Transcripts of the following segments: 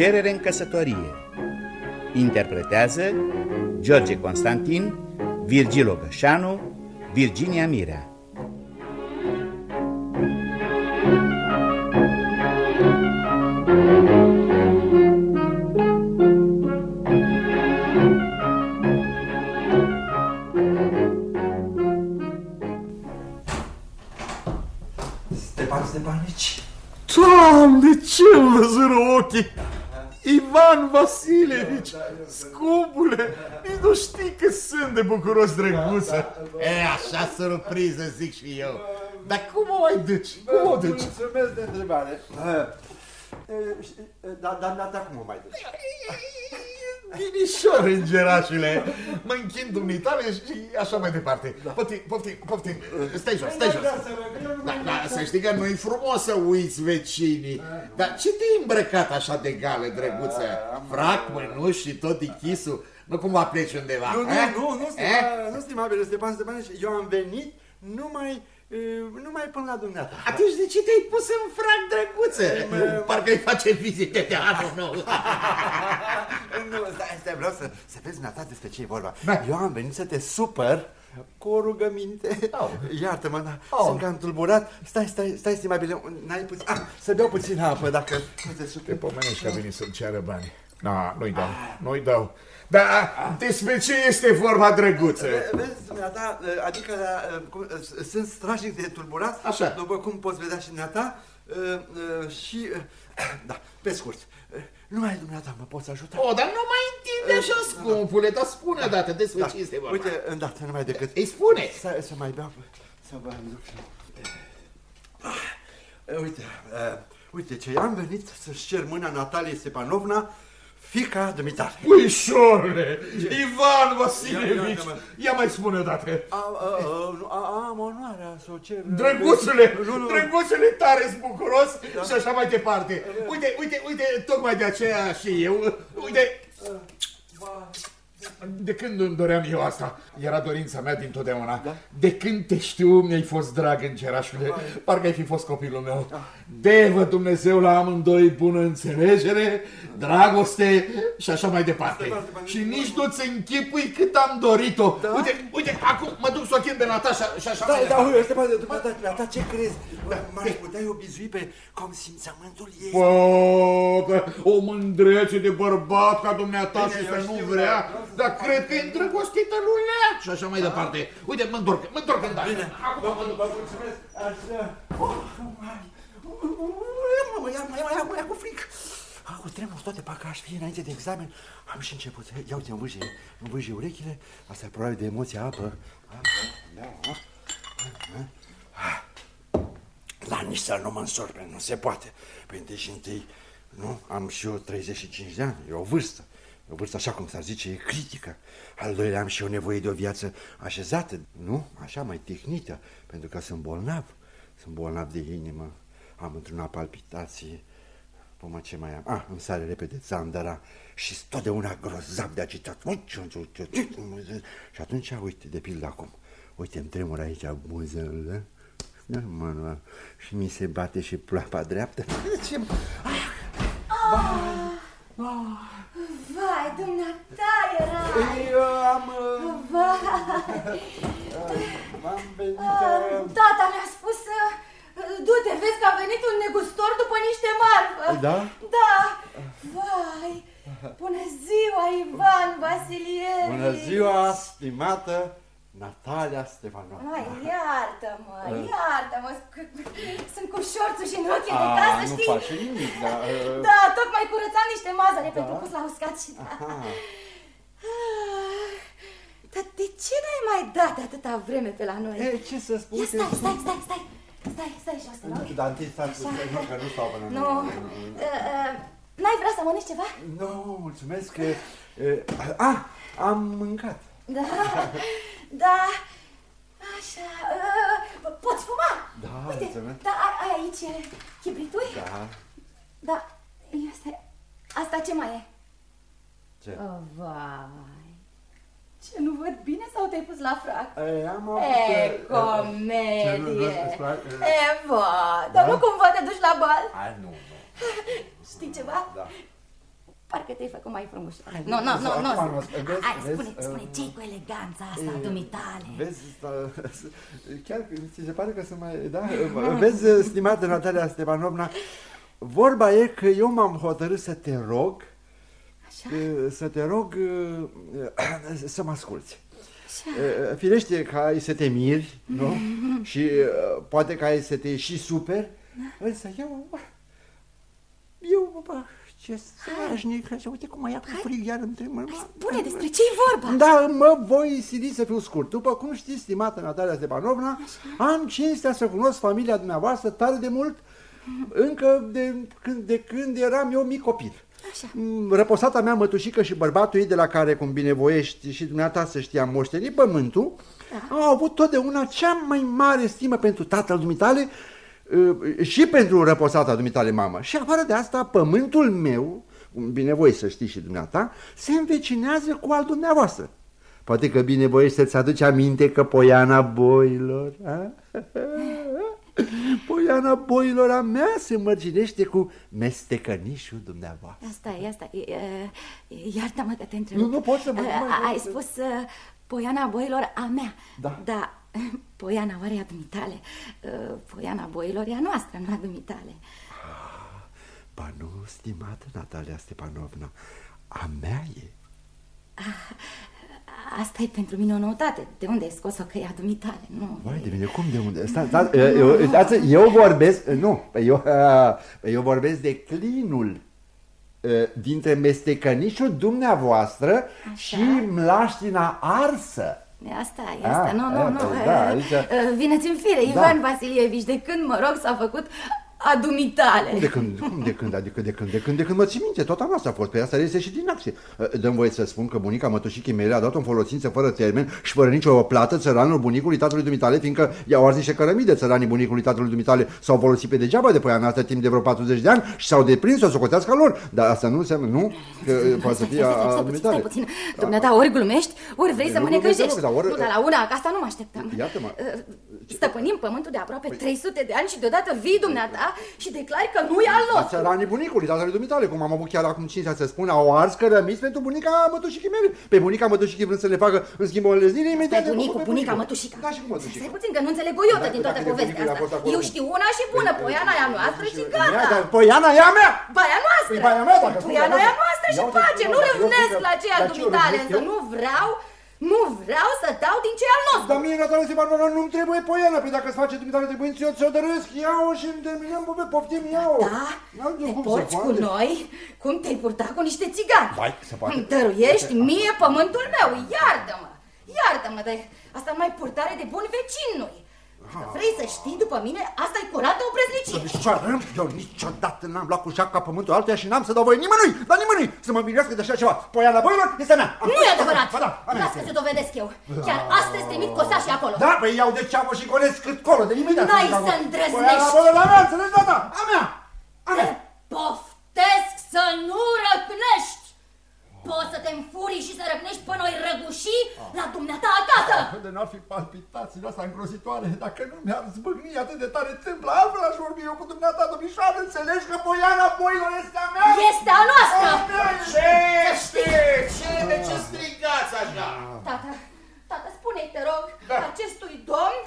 cerere în căsătorie. Interpretează George Constantin, Virgil Ogășanu, Virginia Mirea. Ivan Vasilevici, scumpule, nici nu știi că sunt de bucuros drăguță. E, așa surpriză, zic și eu. Dar cum o mai duci? Cum o duci? Mulțumesc de întrebare. Dar da, da, da, cum o mai duci? Binișor, îngerașule, mă închin dumnitale și așa mai departe. Poftim, poftim, poftim, stai jos, stai jos. Da, da, să știi că nu-i frumos să uiți vecinii. Dar ce te-ai îmbrăcat așa de gală, drăguță? Frac, mănuși și tot dichisul? Nu cumva pleci undeva, Nu, nu, eh? nu, nu, Eh? stima, nu, stimabil Stepan Stepanici, eu am venit numai, e, numai până la dumneata. Atunci de ce te-ai pus în frac, drăguță? Parcă îi face vizite de anul nou. Nu, stai, stai, vreau să, să vezi dumneata despre ce e vorba. Da. Eu am venit să te supăr cu o rugăminte. Au. Iartă-mă, dar Au. sunt cam tulburat. Stai, stai, stai, stimabile, n-ai puțin... Ah, să beau puțin apă, dacă nu te Te superi. pomenești că a venit să-mi ceară bani. Na, nu-i dau, nu-i dau. Dar despre ce este vorba, drăguță? Vezi, dumneata, adică uh, cum, uh, sunt strașnic de tulburat, Așa. după cum poți vedea și dumneata, uh, uh, și, uh, da, pe scurt, uh, numai dumneata mă poți ajuta. O, dar nu mai întinde așa, scumpule, dar spune odată despre ce este vorba. Uite, îndată, numai decât... Îi spune. Să, să mai beau, să vă aduc și... Uh, Uite, uh, uite ce am venit să-și cer mâna Natalie Stepanovna, fica dumitale. Puișorule, Ivan Ia- Vasilevici, ia-mă. ia mai spune odată. A, a, a, nu, a, am onoarea să o cer... Drăguțule, Nu, nu, drăguțule tare bucuros și așa mai departe. Uite, uite, uite, tocmai de aceea și eu, uite, de când îmi doream eu asta? Era dorința mea din totdeauna. Da. De când te știu, mi-ai fost drag în cerașule, parcă ai fi fost copilul meu. Devă Dumnezeu la amândoi bună înțelegere, dragoste și așa mai departe. Stepan, Stepan, Și nici nu-ți închipui cât am dorit-o. Uite, uite, acum mă duc să o chem pe Natasha și așa Da, mai da, departe. uite, Stepan, dumneata, dumneata, ce crezi? M-aș putea eu bizui pe consimțământul ei. Bă, că o mândrețe de bărbat ca dumneata Bine, și eu să nu știu, vrea, vreau să dar fac cred că e bine. îndrăgostită lui Lea și așa mai departe. Uite, mă întorc, mă întorc în Bine, Acum vă, mă duc. vă mulțumesc. Așa. Oh, mai. Mă ia, mă ia, mă ia, mă ia cu frică. Ah, cu tremur toate, parcă aș fi înainte de examen. Am și început. Ia uite, îmi vâje, îmi vâje urechile. Asta e probabil de emoția apă. Apă, da, ah. La nici să nu mă însorbe, nu se poate. Păi deși întâi, nu, am și eu 35 de ani, e o vârstă. E o vârstă, așa cum s-ar zice, e critică. Al doilea am și eu nevoie de o viață așezată, nu? Așa, mai tehnită, pentru că sunt bolnav. Sunt bolnav de inimă, am într-una palpitație. Păi ce mai am? Ah, îmi sare repede țandăra și totdeauna grozav de agitat. Și atunci, uite, de pildă acum, uite, îmi tremur aici buzele, da, mă, nu, și mi se bate și ploapa dreaptă. Ce... Vai, dumneata era! Eu am... uh, Vai! am venit... Ah, uh, Tata mi-a spus să... Du-te, vezi că a venit un negustor după niște marfă. Da? Da! Vai! Bună ziua, Ivan Vasilievici! Bună ziua, stimată Natalia Stefanova. Mai iartă-mă, iartă-mă, sunt cu șorțul și în ochii de A, casă, nu știi? face nimic, dar... uh, Da, tocmai curățam niște mazăre pentru pus la uscat și da. aha. Ah, Dar de ce n-ai mai dat de atâta vreme pe la noi? E, ce să spun? Ia stai, stai, stai, stai, stai, stai jos, te rog. Dar întâi stai, Așa. stai, nu, că nu stau până... Nu, uh, uh, n-ai vrea să mănânci ceva? Nu, mulțumesc că... uh, Ah, am mâncat. Da, da, așa, uh, poți fuma? Da, Uite, mulțumesc. da, ai, ai aici chibrituri? Da, Da, ia stai, asta ce mai e? ce? Oh, vai, ce, nu văd bine sau te-ai pus la frac? E, am avut... E, uh, Ce, nu- comedie. nu- îți place? E, va, dar Da? nu cumva te duci la bal? Ai, nu, nu. Știi ceva? Da. Parcă te-ai făcut mai frumos. Nu, nu, nu, nu. Hai, spune, spune, ce cu eleganța asta a dumitale? Vezi, chiar ți se pare că să mai... Da? Vezi, stimată Natalia Stepanovna, vorba e că eu m-am hotărât să te rog, Așa? să te rog să mă asculți. Așa. Firește că ai să te miri, nu? și poate că ai să te și super, da. însă eu... Eu, bă, ce strașnic, uite cum mă ia cu frig iar între mă. Spune despre ce e vorba. Da, mă voi sili să fiu scurt. După cum știți, stimată Natalia Stepanovna, Așa. am cinstea să cunosc familia dumneavoastră tare de mult, încă de când, de când eram eu mic copil. Așa. Mm, răposata mea mătușică și bărbatul ei de la care, cum binevoiești și dumneata să știam moștenit pământul, da. au avut totdeauna cea mai mare stimă pentru tatăl dumitale Uh, și pentru răposata dumitale mamă. Și afară de asta, pământul meu, binevoie să știi și dumneata, se învecinează cu al dumneavoastră. Poate că binevoie să-ți aduci aminte că Poiana Boilor, a? Poiana Boilor a mea se mărginește cu mestecănișul dumneavoastră. Asta e, asta e. Iartă-mă că te întreb. Nu, nu pot să mă... Ai spus uh, Poiana Boilor a mea. Da. Da, Poiana oare a dumitale? Uh, Poiana boilor e a noastră, nu a dumitale. Ah, ba nu, stimată Natalia Stepanovna, a mea e. Ah, asta e pentru mine o noutate. De unde ai scos-o că e a dumitale? Nu. Vai de mine, cum de unde? Sta, sta, eu, eu, eu vorbesc, nu, eu, eu vorbesc de clinul dintre mestecănișul dumneavoastră Așa. și mlaștina arsă. Asta e, asta, ah, nu, nu, nu, da, aici... Vineți în fire, da. Ivan Vasilievici, de când, mă rog, s-a făcut adumitale. Cum de când, cum de când, adică de când, de când, de când mă ții minte, tot anul a fost, pe asta este și din acție. Dăm voie să spun că bunica mătușichii mele a dat-o în folosință fără termen și fără nicio plată țăranul bunicului tatălui dumitale, fiindcă i-au ars niște cărămii de țăranii bunicului tatălui dumitale s-au folosit pe degeaba de poiana asta timp de vreo 40 de ani și s-au deprins să o socotească lor. Dar asta nu înseamnă, nu? Că poate să fie a dumitale. Stai puțin, dumneata, ori glumești, ori vrei să mă necăjești. Nu, dar la una, că asta nu mă așteptam. Iată-mă. Stăpânim pământul de aproape 300 păi- de ani și deodată vii dumneata și declari că nu e al nostru. Țăranii bunicului, tatălui dumitale, cum am avut chiar acum cinstea să spun, au ars cărămiți pentru bunica mătușichii mele. Pe bunica mătușichii vrând să le facă în schimb o leznire, imediat pe bunicul, bunica mătușica. Da, și cu mătușica. Stai puțin că nu înțeleg o iotă da, din toată povestea asta. Eu știu una și bună, păi, poiana e a noastră și gata. Poiana e a mea! Baia noastră! Păi baia mea, dacă Poiana e a noastră și pace, nu râvnesc la ceea dumitale, însă nu vreau nu vreau să dau din ce al nostru. Dar mie, Natalia Stepanova, nu-mi trebuie poiană. Păi dacă îți face dumitare trebuie eu ți-o dărâsc, iau și îmi terminăm, bă, poftim, iau. Da? Te porți cu noi cum te-ai purtat cu niște țigani. Vai, se poate. Îmi dăruiești mie pământul meu, iartă-mă. Iartă-mă, dar asta mai purtare de bun vecin nu -i. Dacă vrei să știi după mine, asta e curată o preznicie. Deci, eu niciodată n-am luat cu șapca pământul altuia și n-am să dau voie nimănui, dar nimănui, să mă mirească de așa ceva. Poiana boilor este mea. Nu e adevărat. Ba da, Las că se dovedesc eu. Chiar astăzi trimit cosa și acolo. Da, păi iau de ceamă și golesc cât colo, de imediat. N-ai să îndrăznești. Poiana boilor, a mea, înțelegi, da, a mea. A mea. Poftesc să nu răcnești. Poți să te înfuri și să răgnești pe noi răgușii ah. la dumneata acasă! Ah, de n-ar fi palpitațiile astea îngrozitoare dacă nu mi-ar zbâgni atât de tare tâmpla, altfel aș vorbi eu cu dumneata, domnișoară, înțelegi că Poiana Boilor este a mea? Este a noastră! Ce este? Ce? De ce strigați așa? Tata, tata, spune-i, te rog, da. acestui domn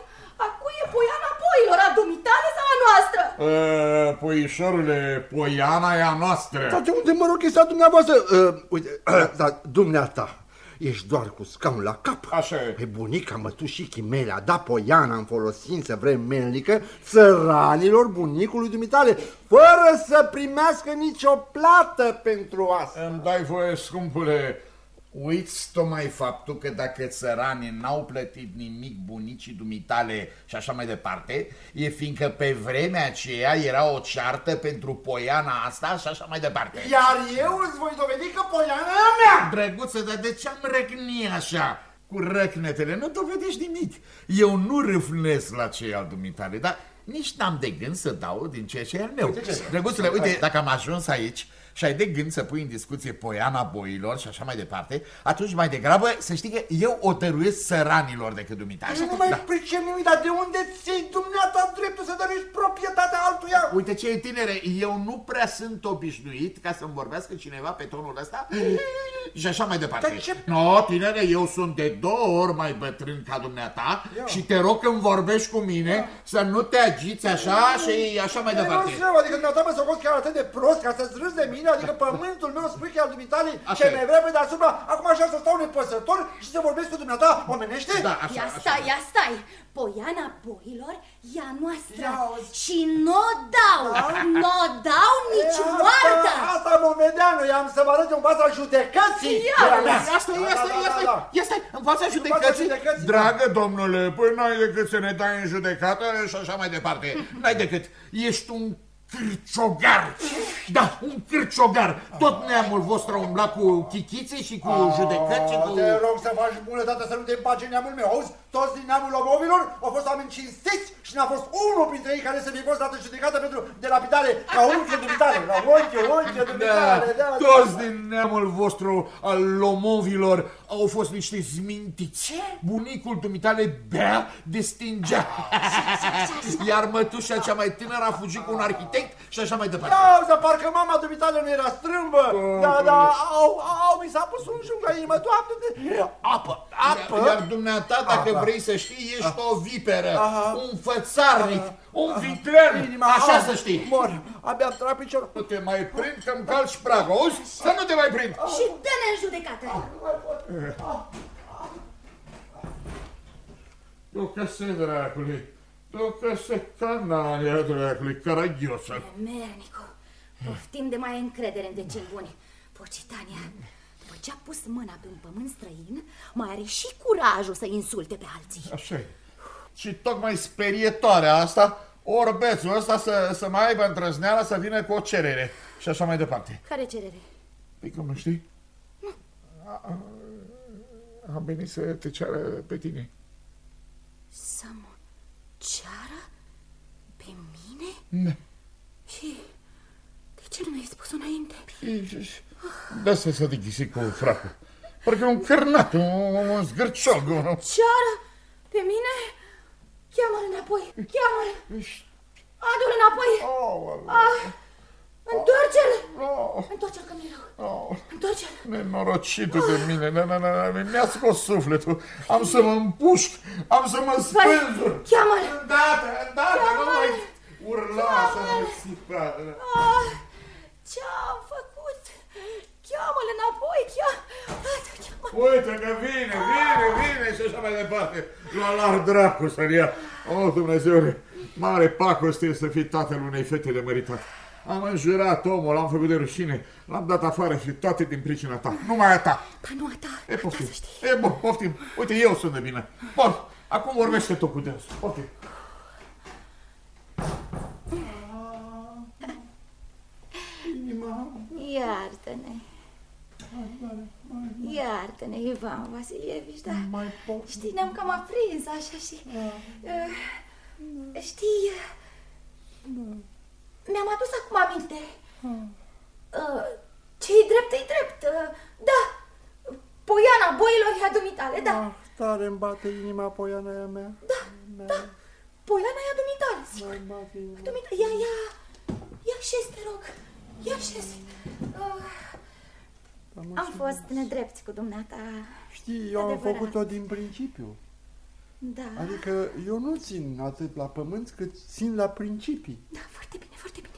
a cui e poiana poilor, a dumitale sau a noastră? Uh, puișorule, poiana e a noastră. Dar de unde mă rog chestia dumneavoastră? Uh, uite, uh, dar dumneata, ești doar cu scaun la cap. Așa e. Pe bunica mătușichii mele a dat poiana în folosință vremelnică țăranilor bunicului dumitale, fără să primească nicio plată pentru asta. Îmi dai voie, scumpule, Uiți tocmai faptul că dacă țăranii n-au plătit nimic bunicii dumitale și așa mai departe, e fiindcă pe vremea aceea era o ceartă pentru poiana asta și așa mai departe. Iar eu îți voi dovedi că poiana e a mea! Drăguță, dar de ce am răcni așa? Cu răcnetele nu dovedești nimic. Eu nu râfnesc la cei al dumitale, dar nici n-am de gând să dau din ceea ce e al meu. Drăguțule, uite, dacă am ajuns aici, și ai de gând să pui în discuție poiana boilor și așa mai departe, atunci mai degrabă să știi că eu o dăruiesc săranilor decât dumitare. Nu mai da. pricep nimic, dar de unde ți dumneata dreptul să dăruiești proprietatea altuia? Uite ce e tinere, eu nu prea sunt obișnuit ca să-mi vorbească cineva pe tonul ăsta și așa mai departe. Ce... No, tinere, eu sunt de două ori mai bătrân ca dumneata Eu. și te rog când vorbești cu mine da. să nu te agiți așa și așa mai departe. Nu adică dumneata mă să chiar atât de prost ca să-ți râzi de mine, adică pământul meu spui că e al dumitale ce mai vrea pe deasupra, acum așa să stau nepăsător și să vorbesc cu dumneata omenește? Da, așa, ia stai, așa. ia stai, Poiana boilor e a noastră și nu o dau, da. nu o dau nici e, moartă. Asta vom vedea, noi am să vă arăt în fața judecății. Ia, ia stai, ia stai, ia stai, ia stai, în fața judecății. Dragă domnule, păi n-ai decât să ne dai în judecată și așa mai departe. N-ai decât, ești un cârciogar. Da, un cârciogar. Tot neamul vostru a umblat cu chichițe și cu ah, judecăți și cu... Te rog să faci bunătate să nu te împace neamul meu, auzi? Toți din neamul omovilor au fost oameni cinstiți și n-a fost unul printre ei care să fie fost dată judecată pentru delapidare ca unchiul dumitare, la unchiul, unchiul dumitare. Da, da, da, toți din neamul vostru al lomovilor au fost niște zmintiți. Ce? Bunicul dumitale bea de stingea. Iar mătușa cea mai tânără a fugit cu un arhitect și așa mai departe. Da, să parcă mama dumitale nu era strâmbă. Da, da, au, au, mi s-a pus un jung la inimă, doamne, apă, apă. Iar, iar dumneata, dacă apă. Vrei să știi, ești o viperă, Aha. un fățarnic, un vitrean, Inima, așa să știi. Mor, abia am trat piciorul. Nu te mai prind că-mi calci pragă, auzi? Să nu te mai prind. Și dă-ne în judecată. Tu că se dracului, tu că se canania dracului, caragiosă. Mernicu, poftim de mai încredere în decel buni. Pocitania, după ce a pus mâna pe un pământ străin, mai are și curajul să insulte pe alții. Așa e. Și tocmai sperietoarea asta, orbețul ăsta să, să mai aibă îndrăzneala să vină cu o cerere și așa mai departe. Care cerere? Păi cum nu știi? Nu. Am venit să te ceară pe tine. Să mă ceară pe mine? Da. Și de ce nu mi-ai spus înainte? Da să să te ghisi cu fracul. Parcă un cărnat, un, un zgârciog. Ceară pe mine? Cheamă-l înapoi, cheamă-l! Adu-l înapoi! Oh, ah, Întoarce-l! Oh. Întoarce-l că mi oh. Întoarce-l! Nenorocitul oh. de mine, mi-a scos sufletul. Am să mă împușc, am să mă spânzur. Cheamă-l! Îndată, îndată, nu mai urla așa, nu țipa. Ah, ce-am făcut? Cheamă-l înapoi, cheamă Uite că vine, vine, vine și așa mai departe. L-a lar dracu să ia. O, Dumnezeule, mare pacoste să fii tatăl unei fete de măritat. Am înjurat omul, l-am făcut de rușine, l-am dat afară și toate din pricina ta. Numai a ta. Pa nu a ta, e, poftim. E, bun, poftim. Uite, eu sunt de bine. Bun, acum vorbește tu cu dânsul. Poftim. Iartă-ne. Iartă-ne, Ivan Vasilievici, da. Mai pot. Știi, ne-am cam aprins așa și... Uh, știi, uh, mi-am adus acum aminte. Uh, ce-i drept, e drept. Uh, da, Poiana boilor ea dumitale, da. Ah, tare îmi bate inima Poiana aia mea. Da, mea. da, Poiana ea dumitale, sigur. Dumitale, ia, ia, ia șezi, te rog, ia șezi. Uh, am fost nedrept cu dumneata. Știi, eu am făcut-o din principiu. Da. Adică eu nu țin atât la pământ cât țin la principii. Da, foarte bine, foarte bine.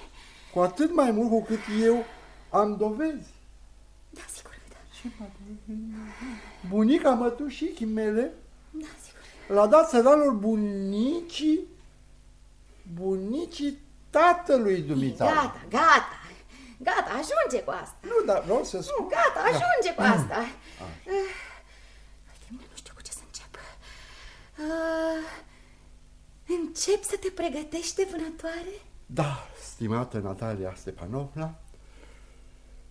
Cu atât mai mult cu cât eu am dovezi. Da, sigur că da. Ce Bunica mătușii mele da, sigur. l-a dat săranul bunicii bunicii tatălui dumitale. Gata, gata. Gata, ajunge cu asta. Nu, dar vreau să spun... Nu, gata, ajunge da. cu asta. Uh, uite, nu știu cu ce să încep. Uh, încep să te pregătești de vânătoare? Da, stimată Natalia Stepanovna,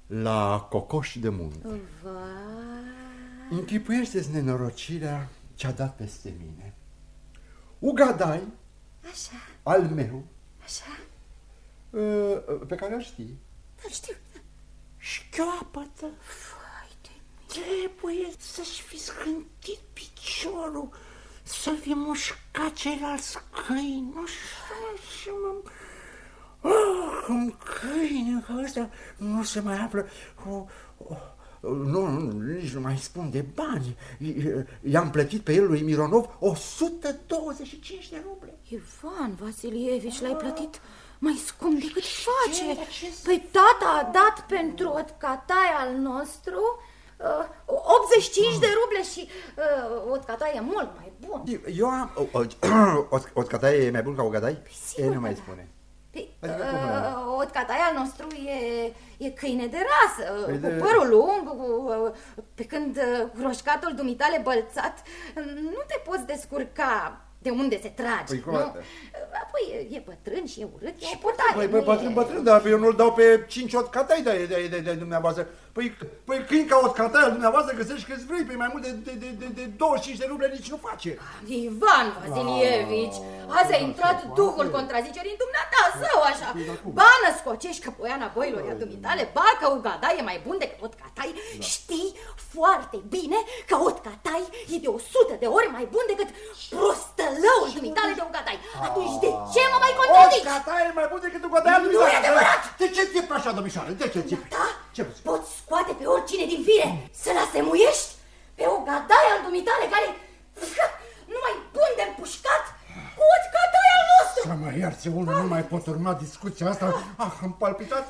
la cocoș de munte. Vai. Închipuiește-ți nenorocirea ce-a dat peste mine. Ugadai, Așa. al meu, Așa. Uh, pe care îl știi. Da, știu. șchioapătă. Trebuie să-și fi scântit piciorul, să fi mușcat ceilalți câini, nu știu, și mă... Oh, un câine ca ăsta nu se mai află o, o, nu, nu, nici nu mai spun de bani. I-am plătit pe el lui Mironov 125 de ruble. Ivan Vasilievici, l-ai plătit mai scump decât face. Păi tata a dat pentru o catai al nostru uh, 85 de ruble și uh, o catai e mult mai bun. Eu am... O, o, o catai e mai bun ca o gadai? Păi, e, nu mai spune. Păi, adică uh, Otcatai al nostru e, e câine de rasă, păi cu de... părul lung, cu, pe când uh, roșcatul dumitale bălțat, nu te poți descurca de unde se trage, păi, nu? Apoi e bătrân și e urât, e o potare. Păi, păi bătrân, e... bătrân, dar eu nu-l dau pe cinci otcatai de, de, de, de, dumneavoastră. Păi, păi câini ca otcatai al dumneavoastră găsești câți vrei, pe mai mult de, de, de, de, de 25 de ruble nici nu face. Ivan Vasilievici, ah, azi a intrat duhul contrazicerii în dumneata, său așa. Ba născocești că poiana boilor a dumitale, ba că Ugada e mai bun decât otcatai. Da. Știi foarte bine că otcatai e de 100 de ori mai bun decât prostălăul dumitale de Ugadai. Atunci de ce mă mai contrazici? Otcatai e mai bun decât Ugadai Nu e adevărat! De ce ți așa, domnișoară? De ce ți Da? Ce Poți scoate pe oricine din fire să-l asemuiești pe o gadaie al dumitale care nu mai bun de împușcat cu o gadaie al nostru. Să mă ierți, unul nu mai pot urma discuția asta. Ah, am palpitat.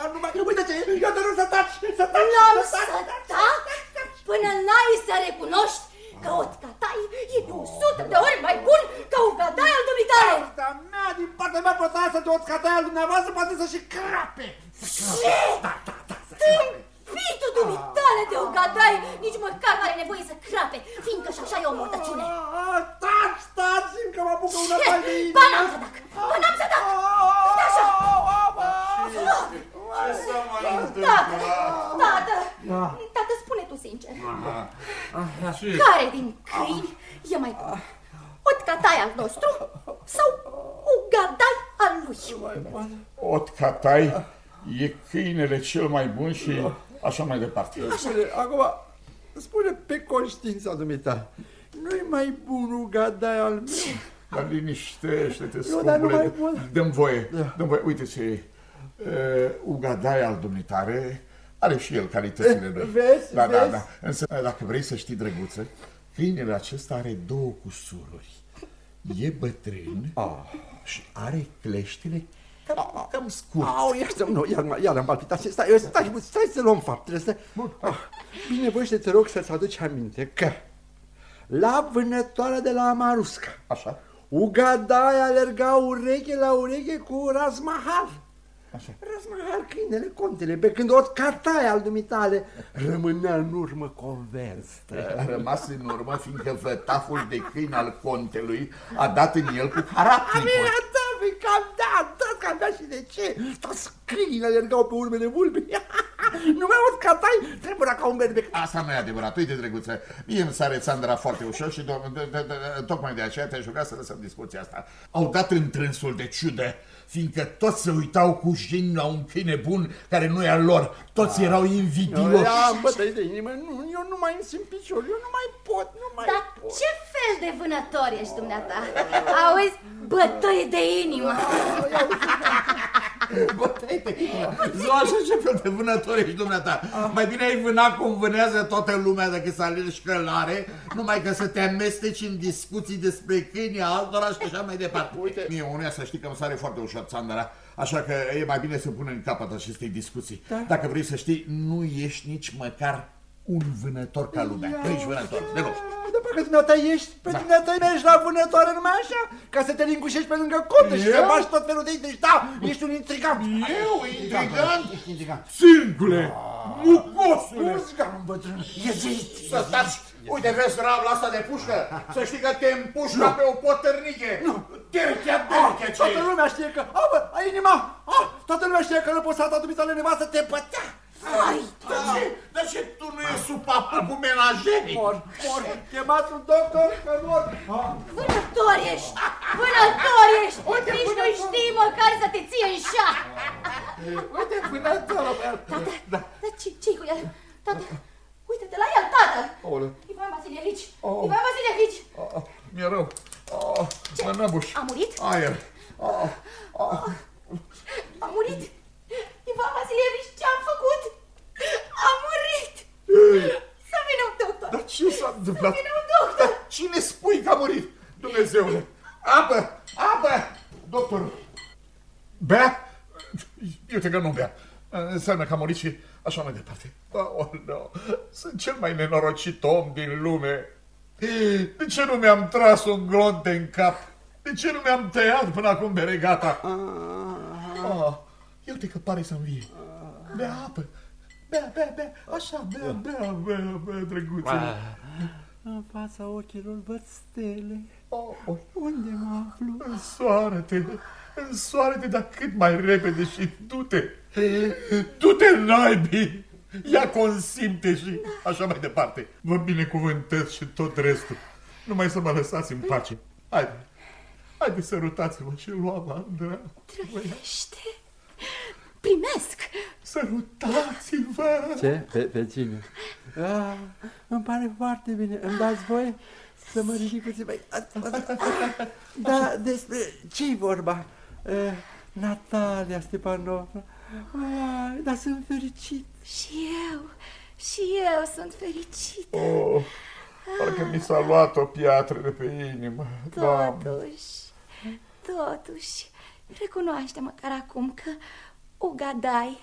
Ah, nu mai, uite ce, eu te rog să taci, să taci. N-am să tac până n-ai să recunoști că o catai e de 100 de ori mai bun ca o catai al dumitale. Asta mea, din partea mea, poate să de o catai al dumneavoastră poate să și crape. Ce? Da, da, da, să crape. Fitul dumitale de o gadai nici măcar nu are nevoie să crape, fiindcă și așa e o mortăciune. Taci, taci, că mă apucă una mai de inimă. Ba n-am să dac, ba n-am să dac. Uite așa. Ce să mai Tată, tată, tată, spune tu sincer. Care din câini e mai bun? Otcatai al nostru sau Ugadai al lui? Otcatai e câinele cel mai bun și așa mai departe. Spune, acum, spune pe conștiința dumita, nu-i mai bun Ugadai al meu? Dar liniștește-te, scumpule, dăm voie, da. dăm voie, uite ce e. Uh, Ugadai al dumitare are și el calitățile lui. Vezi, da, vezi? Da, da, însă dacă vrei să știi, drăguță, câinele acesta are două cusururi. E bătrân ah. și are cleștile cam, cam scurt. Au, iar, nu, iar, iar am palpitat. Stai, stai, stai, stai să luăm faptele. Stai. Bun. Ah, binevoiește, te rog să-ți aduci aminte că la vânătoarea de la Amarusca, Așa. Ugadai alerga ureche la ureche cu Razmahal. Așa. Razmahal, câinele, contele, pe când o catai al dumitale rămânea în urmă convers. A rămas în urmă, fiindcă vătaful de câine al contelui a dat în el cu harapnicul. Cam da, da, cam da și de ce? Toți câinii alergau pe urmele vulpii. nu mai aud catai, trebuie ca un berbec. Asta nu e adevărat, uite, drăguță, mie îmi sare Sandra foarte ușor și tocmai de aceea te-aș ruga să lăsăm discuția asta. Au dat în trânsul de ciudă fiindcă toți se uitau cu jin la un câine bun care nu e al lor. Toți erau invidioși. Am bătăi de inimă, nu, eu nu mai îmi simt picior, eu nu mai pot, nu mai Dar pot. ce fel de vânător ești dumneata? Auzi, bătăi de inimă. Bătăi de inimă. Zău așa ce fel de vânător ești dumneata. Mai bine ai vâna cum vânează toată lumea decât să alergi șcălare, numai că să te amesteci în discuții despre câinii altora și așa mai departe. Uite, mie unuia să știi că îmi sare foarte ușor Sandra, așa că e mai bine să punem în capăt acestei discuții. Da. Dacă vrei să știi, nu ești nici măcar un vânător ca lumea. Nu ești vânător, deloc. Dar parcă dumneata ești, pe da. dumneata mergi la vânătoare numai așa, ca să te lingușești pe lângă conte și să faci tot felul de idei. Deci da, ești un intrigant. Eu, intrigant? Ești intrigant. Singule, mucosule. Muzican, un bătrân, iezuit. Să stați, uite, vezi rabla asta de pușcă? Să știi că te împușcă pe o potărniche. Nu. Terchea, terchea ce Toată lumea știe că, a, bă, ai inima, a, toată lumea știe că răposata dumitale nevastă te bătea. Ai, Dar ce, dar ce tu nu ești sub papu cu menajerii? Mor, mor, chemați un doctor că mor. vânător ești, vânător ești. Nici nu știi măcar să te ții în șah. Uite, vânătorul meu. Tată, Da. dar ce, ce cu el? Tată, uite-te la el, tată! Aoleu. Ivan Vasilievici! Oh. Ivan Vasilievici! Ah, mi-e rău. Ah, mă năbuș. A murit? Aer. Ah, ah. A murit? Ivan Vasilievici, ce-am făcut? A murit! Să vină un doctor! Dar ce s-a întâmplat? Să vină un doctor! Dar cine spui că a murit? Dumnezeule! Apă! Apă! Doctor! Bea? Eu te că nu bea. Înseamnă că a murit și așa mai departe. Oh, no. Sunt cel mai nenorocit om din lume. De ce nu mi-am tras un glonte în cap? De ce nu mi-am tăiat până acum beregata? Ah, uite că pare să învie. Bea apă. Bea, bea, bea. Așa, bea, bea, bea, bea, drăguțe. În fața ochilor văd stele. Oh, oh. Unde mă aflu? Însoară-te, însoară-te, dar cât mai repede și du-te. Du-te, naibii! Ia consimte și așa mai departe. Vă binecuvântez și tot restul. Numai să mă lăsați în pace. Haide, haide sărutați-mă și luam Andra. Trăiește! Primesc! Sărutați-vă! Ce? Pe, pe cine? Ah, îmi pare foarte bine. Îmi dați voie să mă ridic puțin mai... Da, despre ce-i vorba? Uh, Natalia Stepanovna. Ah, dar sunt fericit. Și eu, și eu sunt fericită. Oh, parcă mi s-a luat o piatră de pe inimă. Doamne. Totuși, totuși, recunoaște măcar acum că Ugadai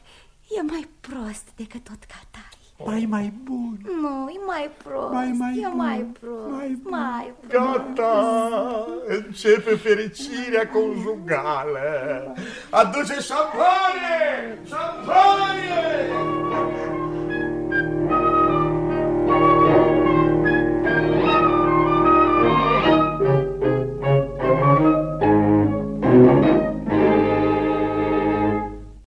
e mai prost decât tot Catai. Mai mai bun. Nu, e mai prost, Mai, mai e bun, mai prost, mai bun. mai prost. Gata! Începe fericirea conjugală! Aduce șampanie! Șampanie!